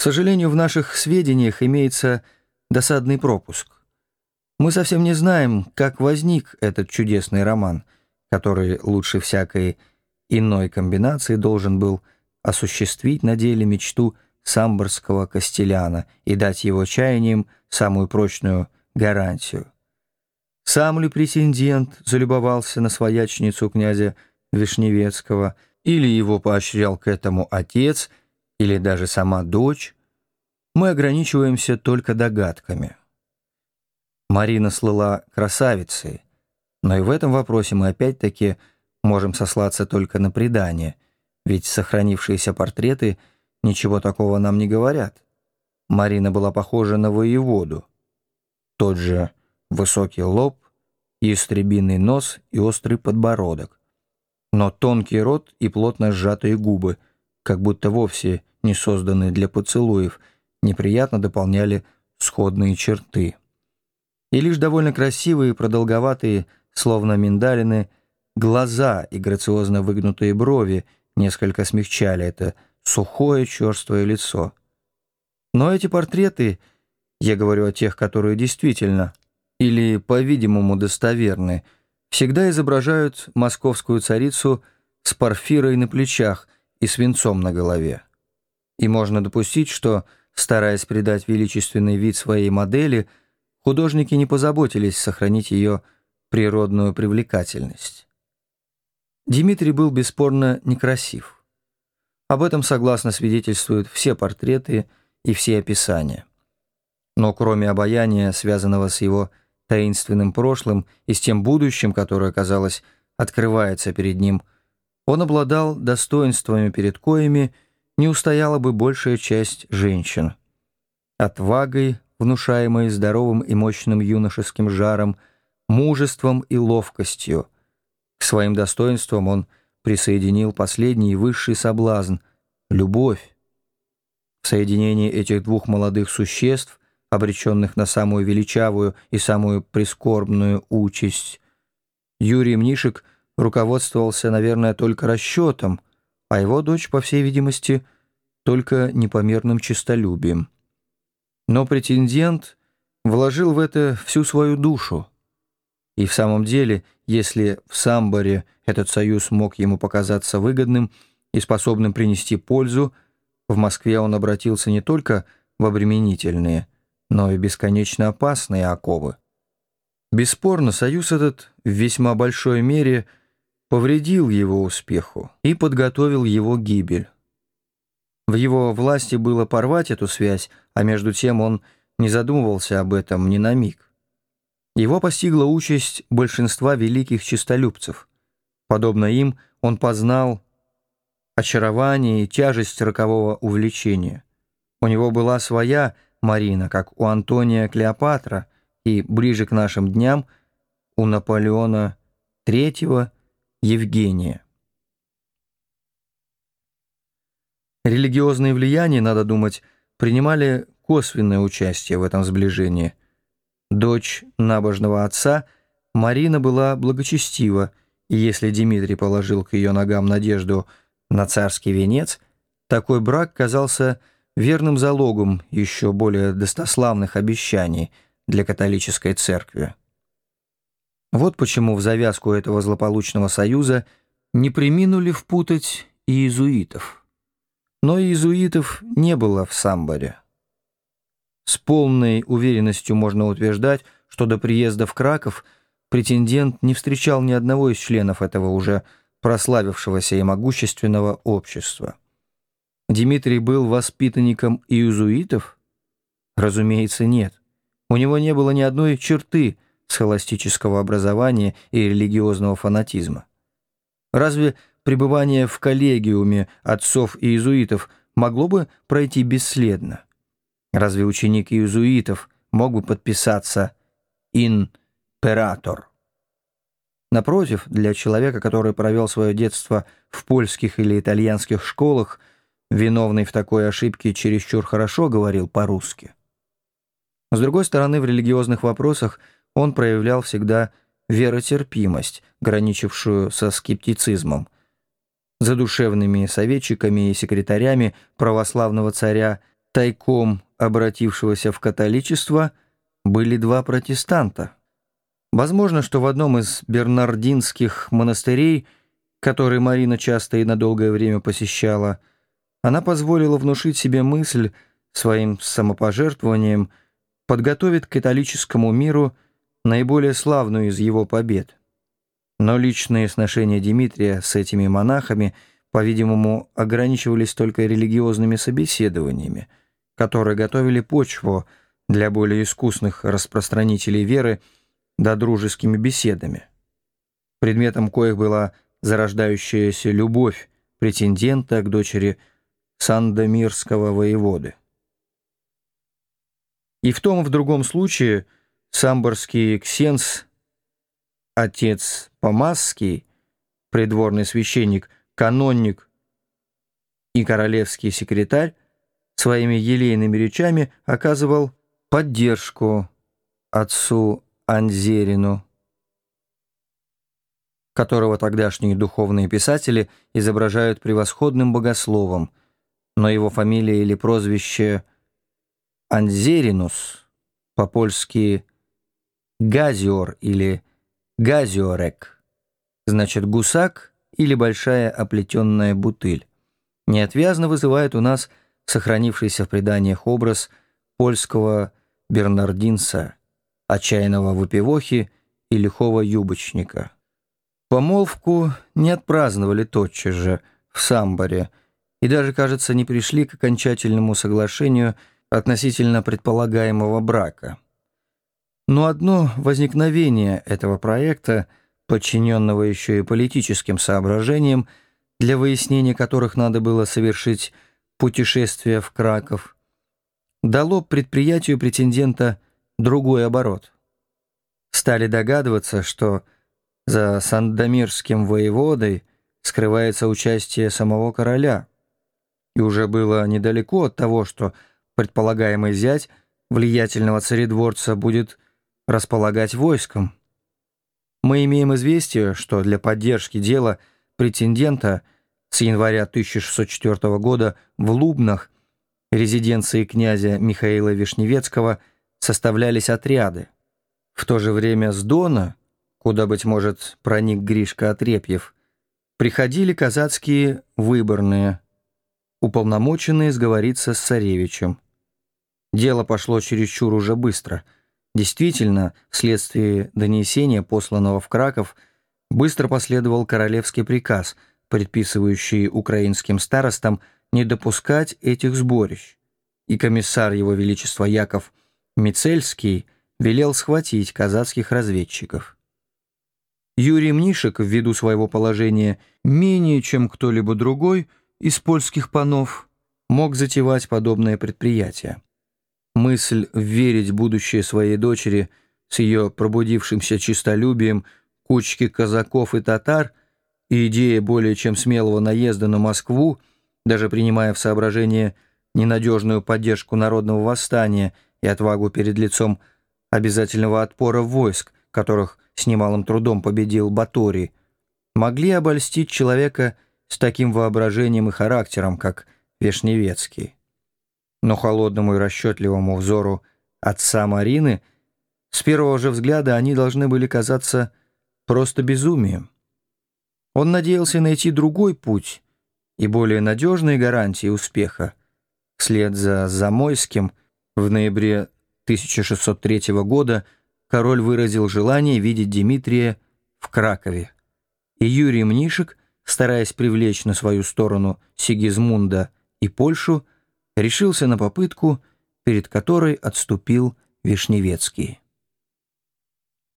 К сожалению, в наших сведениях имеется досадный пропуск. Мы совсем не знаем, как возник этот чудесный роман, который лучше всякой иной комбинации должен был осуществить на деле мечту самборского костеляна и дать его чаяниям самую прочную гарантию. Сам ли претендент залюбовался на своячницу князя Вишневецкого, или его поощрял к этому отец, или даже сама дочь, мы ограничиваемся только догадками. Марина слыла красавицей, но и в этом вопросе мы опять-таки можем сослаться только на предание, ведь сохранившиеся портреты ничего такого нам не говорят. Марина была похожа на воеводу. Тот же высокий лоб, ястребиный нос и острый подбородок. Но тонкий рот и плотно сжатые губы, как будто вовсе не созданные для поцелуев, неприятно дополняли сходные черты. И лишь довольно красивые, продолговатые, словно миндалины, глаза и грациозно выгнутые брови несколько смягчали это сухое, черствое лицо. Но эти портреты, я говорю о тех, которые действительно или, по-видимому, достоверны, всегда изображают московскую царицу с парфирой на плечах и свинцом на голове. И можно допустить, что, стараясь придать величественный вид своей модели, художники не позаботились сохранить ее природную привлекательность. Дмитрий был бесспорно некрасив. Об этом согласно свидетельствуют все портреты и все описания. Но кроме обаяния, связанного с его таинственным прошлым и с тем будущим, которое, казалось, открывается перед ним, он обладал достоинствами, перед коями не устояла бы большая часть женщин. Отвагой, внушаемой здоровым и мощным юношеским жаром, мужеством и ловкостью. К своим достоинствам он присоединил последний и высший соблазн — любовь. В соединении этих двух молодых существ обреченных на самую величавую и самую прискорбную участь. Юрий Мнишек руководствовался, наверное, только расчетом, а его дочь, по всей видимости, только непомерным честолюбием. Но претендент вложил в это всю свою душу. И в самом деле, если в Самборе этот союз мог ему показаться выгодным и способным принести пользу, в Москве он обратился не только в обременительные, но и бесконечно опасные оковы. Бесспорно, союз этот в весьма большой мере повредил его успеху и подготовил его гибель. В его власти было порвать эту связь, а между тем он не задумывался об этом ни на миг. Его постигла участь большинства великих честолюбцев. Подобно им, он познал очарование и тяжесть рокового увлечения. У него была своя Марина, как у Антония Клеопатра, и ближе к нашим дням у Наполеона III Евгения. Религиозные влияния, надо думать, принимали косвенное участие в этом сближении. Дочь набожного отца Марина была благочестива, и если Дмитрий положил к ее ногам надежду на царский венец, такой брак казался верным залогом еще более достославных обещаний для католической церкви. Вот почему в завязку этого злополучного союза не приминули впутать иезуитов. Но иезуитов не было в Самборе. С полной уверенностью можно утверждать, что до приезда в Краков претендент не встречал ни одного из членов этого уже прославившегося и могущественного общества. Дмитрий был воспитанником иезуитов? Разумеется, нет. У него не было ни одной черты схоластического образования и религиозного фанатизма. Разве пребывание в коллегиуме отцов иезуитов могло бы пройти бесследно? Разве ученик иезуитов мог бы подписаться «Император»? Напротив, для человека, который провел свое детство в польских или итальянских школах – Виновный в такой ошибке чересчур хорошо говорил по-русски. С другой стороны, в религиозных вопросах он проявлял всегда веротерпимость, граничившую со скептицизмом. За душевными советчиками и секретарями православного царя тайком обратившегося в католичество, были два протестанта. Возможно, что в одном из бернардинских монастырей, который Марина часто и на долгое время посещала, она позволила внушить себе мысль своим самопожертвованием подготовить к католическому миру наиболее славную из его побед. Но личные сношения Дмитрия с этими монахами, по-видимому, ограничивались только религиозными собеседованиями, которые готовили почву для более искусных распространителей веры да дружескими беседами. Предметом коих была зарождающаяся любовь претендента к дочери Сандомирского воеводы. И в том и в другом случае самборский ксенс отец Помасский, придворный священник, канонник и королевский секретарь своими елейными речами оказывал поддержку отцу Анзерину, которого тогдашние духовные писатели изображают превосходным богословом, но его фамилия или прозвище Анзеринус, по-польски Газиор или Газиорек, значит гусак или большая оплетенная бутыль, неотвязно вызывает у нас сохранившийся в преданиях образ польского бернардинца, отчаянного выпивохи и лихого юбочника. Помолвку не отпраздновали тотчас же в Самборе и даже, кажется, не пришли к окончательному соглашению относительно предполагаемого брака – но одно возникновение этого проекта, подчиненного еще и политическим соображениям, для выяснения которых надо было совершить путешествие в Краков, дало предприятию претендента другой оборот. Стали догадываться, что за Сандомирским воеводой скрывается участие самого короля, и уже было недалеко от того, что предполагаемый зять влиятельного царедворца будет располагать войском. Мы имеем известие, что для поддержки дела претендента с января 1604 года в Лубнах, резиденции князя Михаила Вишневецкого, составлялись отряды. В то же время с Дона, куда, быть может, проник Гришка Отрепьев, приходили казацкие выборные, уполномоченные сговориться с царевичем. Дело пошло чересчур уже быстро — Действительно, вследствие донесения, посланного в Краков, быстро последовал королевский приказ, предписывающий украинским старостам не допускать этих сборищ, и комиссар его величества Яков Мицельский велел схватить казацких разведчиков. Юрий Мнишек, ввиду своего положения менее чем кто-либо другой из польских панов, мог затевать подобное предприятие. Мысль верить будущее своей дочери с ее пробудившимся чистолюбием кучки казаков и татар и идея более чем смелого наезда на Москву, даже принимая в соображение ненадежную поддержку народного восстания и отвагу перед лицом обязательного отпора войск, которых с немалым трудом победил Баторий, могли обольстить человека с таким воображением и характером, как Вешневецкий но холодному и расчетливому взору отца Марины с первого же взгляда они должны были казаться просто безумием. Он надеялся найти другой путь и более надежные гарантии успеха. Вслед за Замойским в ноябре 1603 года король выразил желание видеть Дмитрия в Кракове. И Юрий Мнишек, стараясь привлечь на свою сторону Сигизмунда и Польшу, решился на попытку, перед которой отступил Вишневецкий.